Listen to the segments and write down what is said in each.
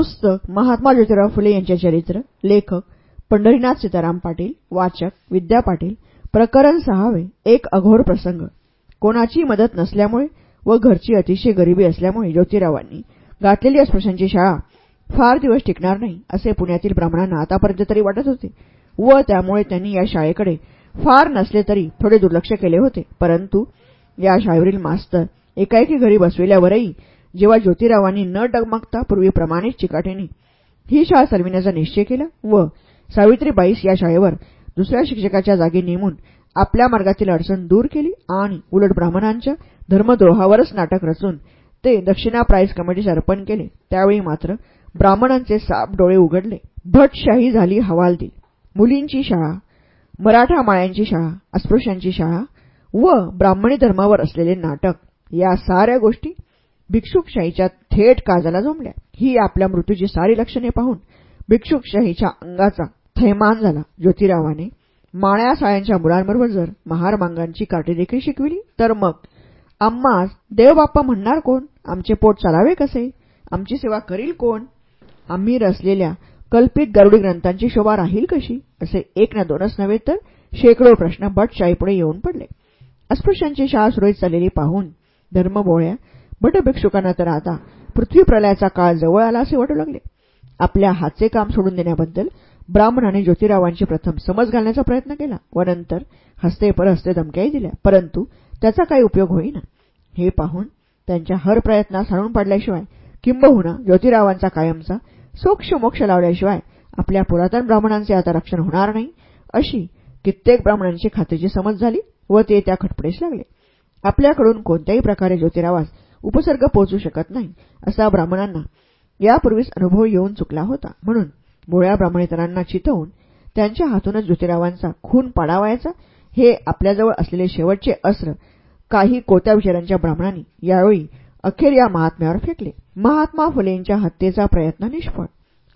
पुस्तक महात्मा ज्योतिराव फुले यांचे चरित्र लेखक पंढरीनाथ सीताराम पाटील वाचक विद्या पाटील प्रकरण सहावे एक अघोर प्रसंग. कोणाची मदत नसल्यामुळे व घरची अतिशय गरिबी असल्यामुळे ज्योतिरावांनी गाठलेली अस्पृश्यांची शाळा फार दिवस टिकणार नाही असे पुण्यातील ब्राह्मणांना आतापर्यंत तरी वाटत होते. व त्यामुळे त्यांनी या शाळेकडे फार नसले तरी थोडे दुर्लक्ष केले होते. परंतु या शाळेवरील मास्तर एकाएकी घरी बसविल्यावरही जेव्हा ज्योतिरावांनी न डगमगता पूर्वीप्रमाणेच चिकाटीने ही शाळा चालविण्याचा निश्चय केला व सावित्रीबाईस या शाळेवर दुसऱ्या शिक्षकाच्या जागी नेमून आपल्या मार्गातील अडचण दूर केली आणि उलट ब्राह्मणांच्या धर्मद्रोहावरच नाटक रचून ते दक्षिणा प्राईज कमिटीस अर्पण केले. त्यावेळी मात्र ब्राह्मणांचे साप डोळे उघडले. भटशाही झाली हवालदिल मुलींची शाळा मराठा माळ्यांची शाळा अस्पृश्यांची शाळा व ब्राह्मणी धर्मावर असलेले नाटक या साऱ्या गोष्टी भिक्षुकशाहीच्या थेट काजाला जमल्या. ही आपल्या मृत्यूची सारी लक्षणे पाहून भिक्षुकशाहीच्या अंगाचा थैमान झाला. ज्योतिरावाने माळ्या साळ्यांच्या मुलांबरोबर जर महारमांगांची काठी देखील शिकविली तर मग आम्हास देवबाप्पा म्हणणार कोण? आमचे पोट चालावे कसे? आमची सेवा करील कोण? आम्ही रचलेल्या कल्पित गरुडी ग्रंथांची शोभा राहील कशी? असे एक ना दोनच नव्हे तर शेकडो प्रश्न भटशाहीपुढे येऊन पडले. अस्पृश्यांची शाळा सुरळीत चाललेली पाहून धर्मबोळ्या भटभिक्षुकांना तर आता पृथ्वी प्रलयाचा काळ जवळ आला असे वाटू लागले. आपल्या हातचे काम सोडून देण्याबद्दल ब्राह्मणाने ज्योतिरावांची प्रथम समज घालण्याचा प्रयत्न केला. व नंतर हस्ते परहस्ते धमक्याही दिल्या. परंतु त्याचा काही उपयोग होईना. हे पाहून त्यांच्या हर प्रयत्नास हाणून पाडल्याशिवाय किंबहुना ज्योतिरावांचा कायमचा सोक्ष मोक्ष लावल्याशिवाय आपल्या पुरातन ब्राह्मणांचे आता रक्षण होणार नाही अशी कित्येक ब्राह्मणांची खात्रीची समज झाली व ते त्या खटपडीस लागले. आपल्याकडून कोणत्याही प्रकारे ज्योतिरावास उपसर्ग पोहोचू शकत नाही असा ब्राह्मणांना यापूर्वीच अनुभव येऊन चुकला होता. म्हणून भोळ्या ब्राह्मणेतरांना चितवून त्यांच्या हातूनच ज्योतिरावांचा खून पाडावायचा हे आपल्याजवळ असलेले शेवटचे अस्त्र काही कोत्या विचारांच्या ब्राह्मणांनी यावेळी अखेर या महात्म्यावर फेकले. महात्मा फुलेंच्या हत्येचा प्रयत्न निष्फळ.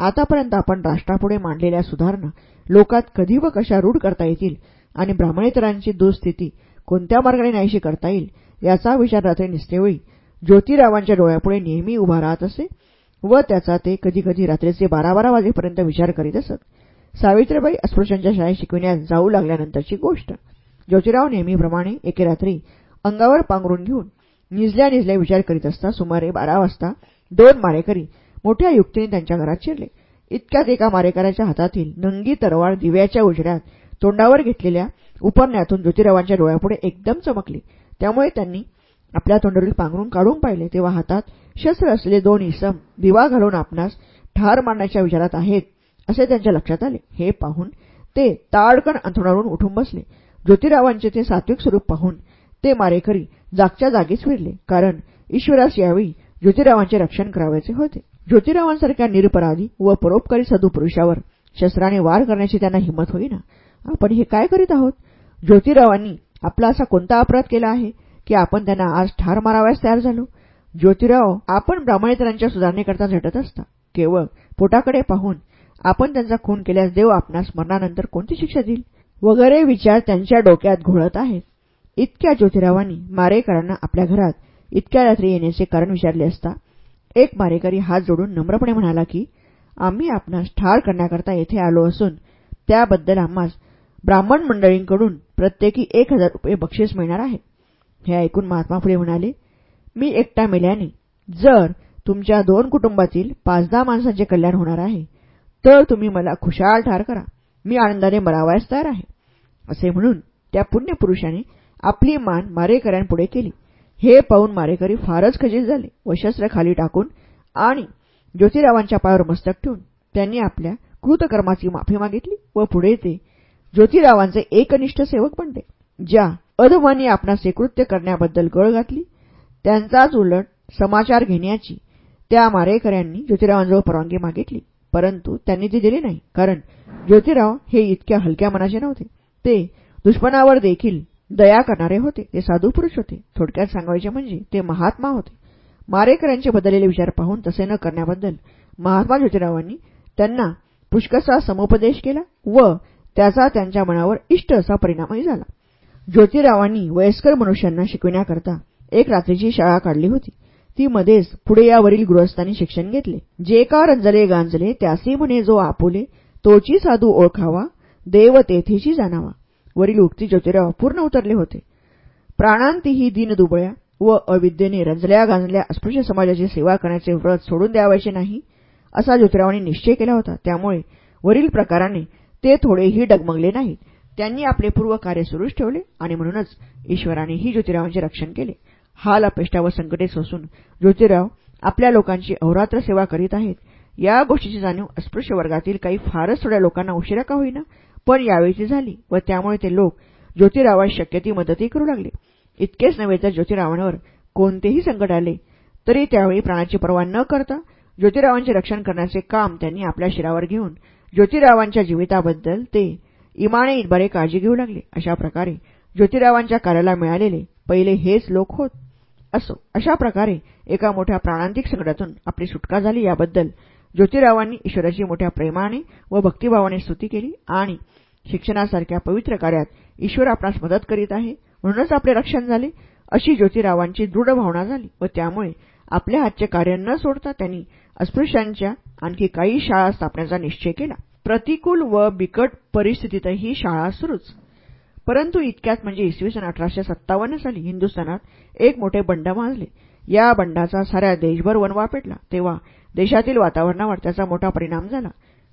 आतापर्यंत आपण राष्ट्रापुढे मांडलेल्या सुधारणा लोकात कधी व कशा रूढ करता येतील आणि ब्राह्मणेतरांची दुःस्थिती कोणत्या मार्गाने नाहीशी करता येईल याचा विचार रात्री निसतेवेळी ज्योतिरावांच्या डोळ्यापुढे नेहमी उभा राहत असे व त्याचा ते कधीकधी रात्रीचे बारा बारा वाजेपर्यंत विचार करीत असत. सावित्रीबाई अस्पृश्यांच्या शाळेत शिकविण्यात जाऊ लागल्यानंतरची गोष्ट. ज्योतिराव नेहमीप्रमाणे एके रात्री अंगावर पांघरून घेऊन निजल्या निजल्या विचार करीत असता सुमारे बारा वाजता दोन मारेकरी मोठ्या युक्तीने त्यांच्या घरात शिरले. इतक्यात एका मारेकऱ्याच्या हातातील नंगी तरवार दिव्याच्या उजड्यात तोंडावर घेतलेल्या उपरण्यातून ज्योतिरावांच्या डोळ्यापुढे एकदम चमकली. त्यामुळे त्यांनी आपल्या तोंडावरील पांघरून काढून पाहिले तेव्हा हातात शस्त्र असलेले दोन इसम दिवा घालून आपणास ठार मारण्याच्या विचारात आहेत असे त्यांच्या लक्षात आले. हे पाहून ते ताडकन अंथरुणावरून उठून बसले. ज्योतिरावांचे ते सात्विक स्वरूप पाहून ते मारेकरी जागच्या जागीच फिरले कारण ईश्वरास यावेळी ज्योतिरावांचे रक्षण करावायचे होते. ज्योतिरावांसारख्या निरपराधी व परोपकारी सदुपुरुषावर शस्त्राने वार करण्याची त्यांना हिंमत होईना. आपण हे काय करीत आहोत? ज्योतिरावांनी आपला असा कोणता अपराध केला आहे? की आपण त्यांना आज ठार मारावयास तयार झालो. ज्योतिराव आपण ब्राह्मणेतरांच्या सुधारणेकरता झटत असता. केवळ पोटाकडे पाहून आपण त्यांचा खून केल्यास देव आपणास मरणानंतर कोणती शिक्षा देईल? वगैरे विचार त्यांच्या डोक्यात घोळत आहेत. इतक्या ज्योतिरावांनी मारेकरांना आपल्या घरात इतक्या रात्री येण्याचे कारण विचारले असता एक मारेकरी हात जोडून नम्रपणे म्हणाला की आम्ही आपणास ठार करण्याकरता येथे आलो असून त्याबद्दल आम्हास ब्राह्मण मंडळींकडून प्रत्येकी एक हजार रुपये बक्षीस मिळणार आहे. हे ऐकून महात्मा फुले म्हणाले मी एकटा मेल्याने जर तुमच्या दोन कुटुंबातील पाच दहा माणसांचे कल्याण होणार आहे तर तुम्ही मला खुशाल ठार करा. मी आनंदाने मरावायस तयार आहे. असे म्हणून त्या पुण्यपुरुषाने आपली मान मारेकऱ्यांपुढे केली. हे पाहून मारेकरी फारच खजित झाले व शस्त्र खाली टाकून आणि ज्योतिरावांच्या पायावर मस्तक ठेवून त्यांनी आपल्या कृतकर्माची माफी मागितली व पुढे ते ज्योतिरावांचे एकनिष्ठ सेवक बनले ज्या अधमानी आपणास कृत्य करण्याबद्दल गळ घातली. त्यांचाच उलट समाचार घेण्याची त्या मारेकऱ्यांनी ज्योतिरावांजवळ परवानगी मागितली. परंतु त्यांनी ती दिली नाही कारण ज्योतिराव हे इतक्या हलक्या मनाचे नव्हते. ते दुश्मनावर देखील दया करणारे होते. ते साधू पुरुष होते. थोडक्यात सांगायचे म्हणजे ते महात्मा होते. मारेकऱ्यांचे बदललेले विचार पाहून तसे न करण्याबद्दल महात्मा ज्योतिरावांनी त्यांना पुष्कसा समुपदेश केला व त्याचा त्यांच्या मनावर इष्ट असा परिणामही झाला. ज्योतिरावांनी वयस्कर मनुष्यांना शिकविण्याकरता एक रात्रीची शाळा काढली होती. ती मध्येच पुढे यावरील गृहस्थांनी शिक्षण घेतले. जे का रंजले गांजले त्यासी म्हणे जो आपुले तोची साधू ओळखावा देव तेथीशी जाणावा. वरील उक्ती ज्योतिराव पूर्ण उतरले होते. प्राणांतीही दुबळ्या व अविद्येने रंजल्या गांजल्या अस्पृश्य समाजाची सेवा करण्याचे व्रत सोडून द्यावायचे नाही असा ज्योतिरावांनी निश्चय केला होता. त्यामुळे वरील प्रकाराने ते थोडेही डगमगले नाहीत. त्यांनी आपले पूर्व कार्य सुरूच ठेवले आणि म्हणूनच ईश्वरानेही ज्योतिरावांचे रक्षण केले. हाल अपेष्टा व संकटे सोसून ज्योतिराव आपल्या लोकांची अहोरात्र सेवा करीत आहेत. या गोष्टीची जाणीव अस्पृश्य वर्गातील काही फारच थोड्या लोकांना उशिरा का होईना पण यावेळी झाली व त्यामुळे ते लोक ज्योतिरावास शक्य ती मदतही करू लागले. इतकेच नव्हे तर ज्योतिरावांवर कोणतेही संकट आले तरी त्यावेळी प्राणाची पर्वा न करता ज्योतिरावांचे रक्षण करण्याचे काम त्यांनी आपल्या शिरावर घेऊन ज्योतिरावांच्या जीविताबद्दल ते इमाने इतबारे काळजी घेऊ लागले. अशा प्रकारे ज्योतिरावांच्या कार्याला मिळालेले पहिले हेच लोक होत असो. अशा प्रकारे एका मोठ्या प्राणांतिक संकटातून आपली सुटका झाली. याबद्दल ज्योतिरावांनी ईश्वराची मोठ्या प्रेमाने व भक्तिभावाने स्तुती केली आणि शिक्षणासारख्या पवित्र कार्यात ईश्वर आपणास मदत करीत आहे. म्हणूनच आपले रक्षण झाले. अशी ज्योतिरावांची दृढ भावना झाली व त्यामुळे आपल्या हातचे कार्य न सोडता त्यांनी अस्पृश्यांच्या आणखी काही शाळा स्थापण्याचा निश्चय केला. प्रतिकूल व बिकट परिस्थितीतही शाळा सुरूच. परंतु इतक्यात म्हणजे इसवी सन अठराशे सत्तावन्न साली हिंदुस्थानात एक मोठे बंड माजले. या बंडाचा साऱ्या देशभर वनवा पेटला. तेव्हा देशातील वातावरणावर त्याचा मोठा परिणाम झाला.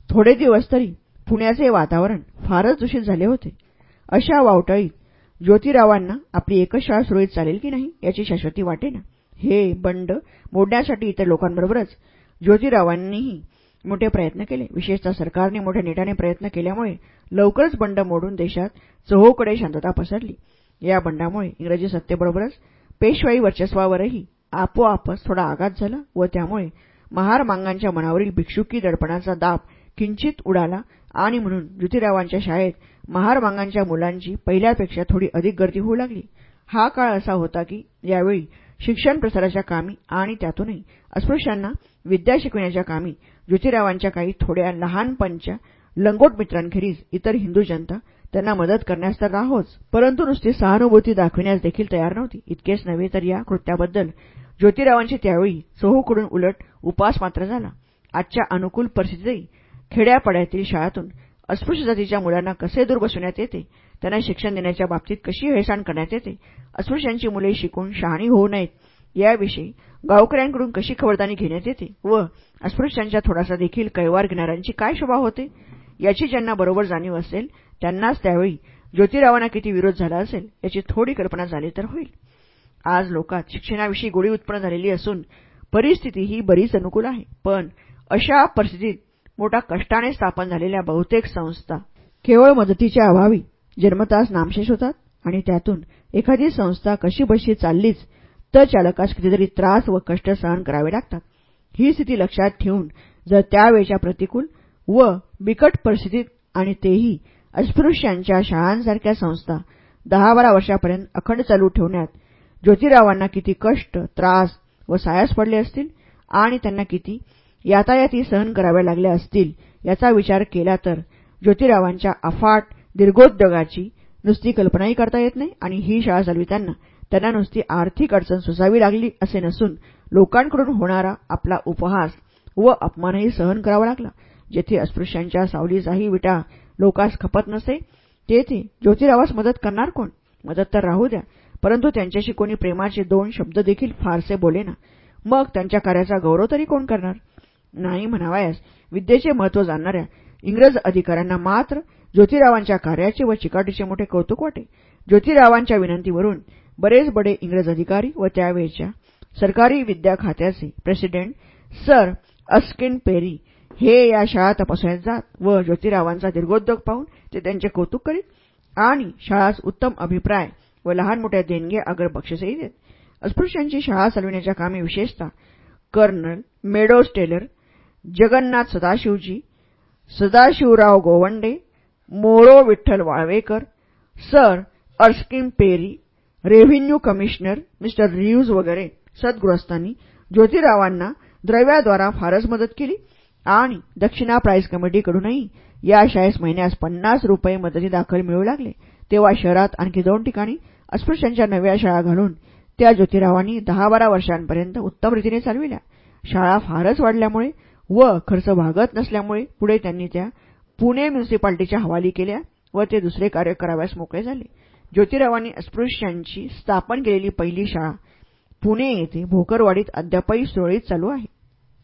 थोडे दिवस तरी पुण्याचे वातावरण फारच दूषित झाले होते. अशा वावटळीत ज्योतिरावांना आपली एकच शाळा सुरळीत चालेल की नाही याची शाश्वती वाटेना. हे बंड मोडण्यासाठी इतर लोकांबरोबरच ज्योतिरावांनीही मोठे प्रयत्न केले. विशेषतः सरकारने मोठ्या नेटाने प्रयत्न केल्यामुळे लवकरच बंड मोडून देशात चहूकडे शांतता पसरली. या बंडामुळे इंग्रजी सत्तेबरोबरच पेशवाई वर्चस्वावरही आपोआपच थोडा आघात झाला व त्यामुळे महार मांगांच्या मनावरील भिक्षुकी दडपणाचा दाब किंचित उडाला आणि म्हणून ज्योतिरावांच्या शाळेत महार मांगांच्या मुलांची पहिल्यापेक्षा थोडी अधिक गर्दी होऊ लागली. हा काळ असा होता की यावेळी शिक्षण प्रसाराच्या कामी आणि त्यातूनही अस्पृश्यांना विद्या शिकविण्याच्या कामी ज्योतिरावांच्या काही थोड्या लहानपणच्या लंगोट मित्रांखेरीज इतर हिंदू जनता त्यांना मदत करण्यास तर राहोच परंतु नुसती सहानुभूती दाखविण्यास देखील तयार नव्हती. इतकेच नव्हे तर या कृत्याबद्दल ज्योतिरावांची त्यावेळी चहूकडून उलट उपास मात्र झाला. आजच्या अनुकूल परिस्थितीतही खेड्यापाड्यातील शाळातून अस्पृश्य जातीच्या मुलांना कसे दूर बसवण्यात येते त्यांना शिक्षण देण्याच्या बाबतीत कशी हेळसाण करण्यात येते? अस्पृश्यांची मुले शिकून शहाणी होऊ नयेत. याविषयी गावकऱ्यांकडून कशी खबरदारी घेण्यात येते व अस्पृश्यांच्या थोडासा देखील कैवार घेणाऱ्यांची काय शोभा होते? याची ज्यांना बरोबर जाणीव असेल त्यांनाच त्यावेळी ज्योतिरावांना किती विरोध झाला असेल याची थोडी कल्पना झाली तर होईल. आज लोकात शिक्षणाविषयी गोडी उत्पन्न झालेली असून परिस्थिती ही बरीच अनुकूल आहे. पण अशा परिस्थितीत मोठा कष्टाने स्थापन झालेल्या बहुतेक संस्था केवळ मदतीच्या अभावी जन्मतास नामशेष होतात आणि त्यातून एखादी संस्था कशी बशी चाललीच तर चालकास कितीतरी त्रास व कष्ट सहन करावे लागतात. ही स्थिती लक्षात ठेवून जर त्यावेळच्या प्रतिकूल व बिकट परिस्थितीत आणि तेही अस्पृश्यांच्या शाळांसारख्या संस्था दहा बारा वर्षापर्यंत अखंड चालू ठेवण्यात ज्योतिरावांना किती कष्ट त्रास व सायास पडले असतील आणि त्यांना किती यातायाती सहन कराव्या लागल्या असतील याचा विचार केला तर ज्योतिरावांच्या अफाट दीर्घोद्योगाची नुसती कल्पनाही करता येत नाही आणि ही शाळा चालविताना त्यांना नुसती आर्थिक अडचण सोसावी लागली असे नसून लोकांकडून होणारा आपला उपहास व अपमानही सहन करावा लागला. जेथे अस्पृश्यांच्या सावलीचाही विटा लोकास खपत नसे तेथे ज्योतिरावास मदत करणार कोण? मदत तर राहू द्या परंतु त्यांच्याशी कोणी प्रेमाचे दोन शब्द देखील फारसे बोलेना मग त्यांच्या कार्याचा गौरव तरी कोण करणार? नाही म्हणावयास विद्येचे महत्त्व जाणणाऱ्या इंग्रज अधिकाऱ्यांना मात्र ज्योतिरावांच्या कार्याचे व चिकाटीचे मोठे कौतुक वाटे. ज्योतिरावांच्या विनंतीवरून बरेच बडे इंग्रज अधिकारी व त्यावेळच्या सरकारी विद्या खात्याचे प्रेसिडेंट सर अस्किन पेरी हे या शाळा तपासण्यात जात व ज्योतिरावांचा दीर्घोद्योग पाहून ते त्यांचे कौतुक करीत आणि शाळास उत्तम अभिप्राय व लहान मोठ्या देणग्या अगर बक्षीसही देत. अस्पृश्यांची शाळा चालविण्याच्या कामी विशेषतः colonel Meadows Taylor Jagannath सदाशिवजी Sadashivrao Gowande Moro Vitthal Walvekar sir Erskine Perry revenue commissioner mister reuse वगैरे सद्गृहस्थांनी ज्योतिरावांना द्रव्याद्वारा फारच मदत केली आणि दक्षिणा प्राईज कमिटीकडूनही या शाळेस महिन्यास पन्नास रुपये मदती दाखल मिळू लागले. तेव्हा शहरात आणखी दोन ठिकाणी अस्पृश्यांच्या नव्या शाळा घालून त्या ज्योतिरावांनी दहा बारा वर्षांपर्यंत उत्तम रीतीने चालविल्या. शाळा फारच वाढल्यामुळे व खर्च भागत नसल्यामुळे पुढे त्यांनी त्या पुणे म्युनिसिपालिटीच्या हवाली केल्या व ते दुसरे कार्य करावयास मोकळे झाले. ज्योतिरावांनी अस्पृश्यांची स्थापन केलेली पहिली शाळा पुणे येथे भोकरवाडीत अद्यापही सुरळीत चालू आहे.